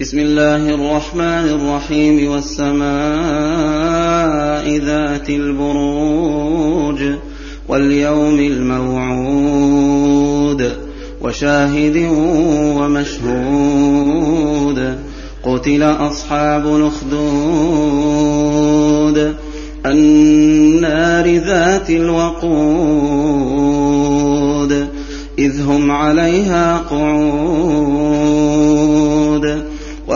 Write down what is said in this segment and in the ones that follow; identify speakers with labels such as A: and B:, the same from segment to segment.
A: بسم الله الرحمن الرحيم والسماء ذات البروج واليوم الموعود وشاهد ومشهود قتل أصحاب الأخدود النار ذات الوقود إذ هم عليها قعود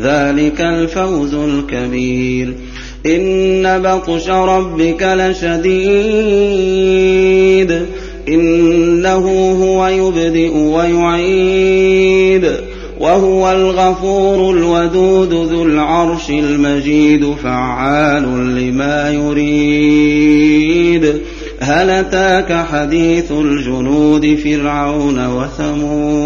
A: ذلك الفوز الكبير. إن بطش ربك لشديد. إنه هو يبدئ ويعيد. وهو الغفور الودود ذو العرش المجيد فعال لما يريد. هل أتاك حديث الجنود فرعون وثمود؟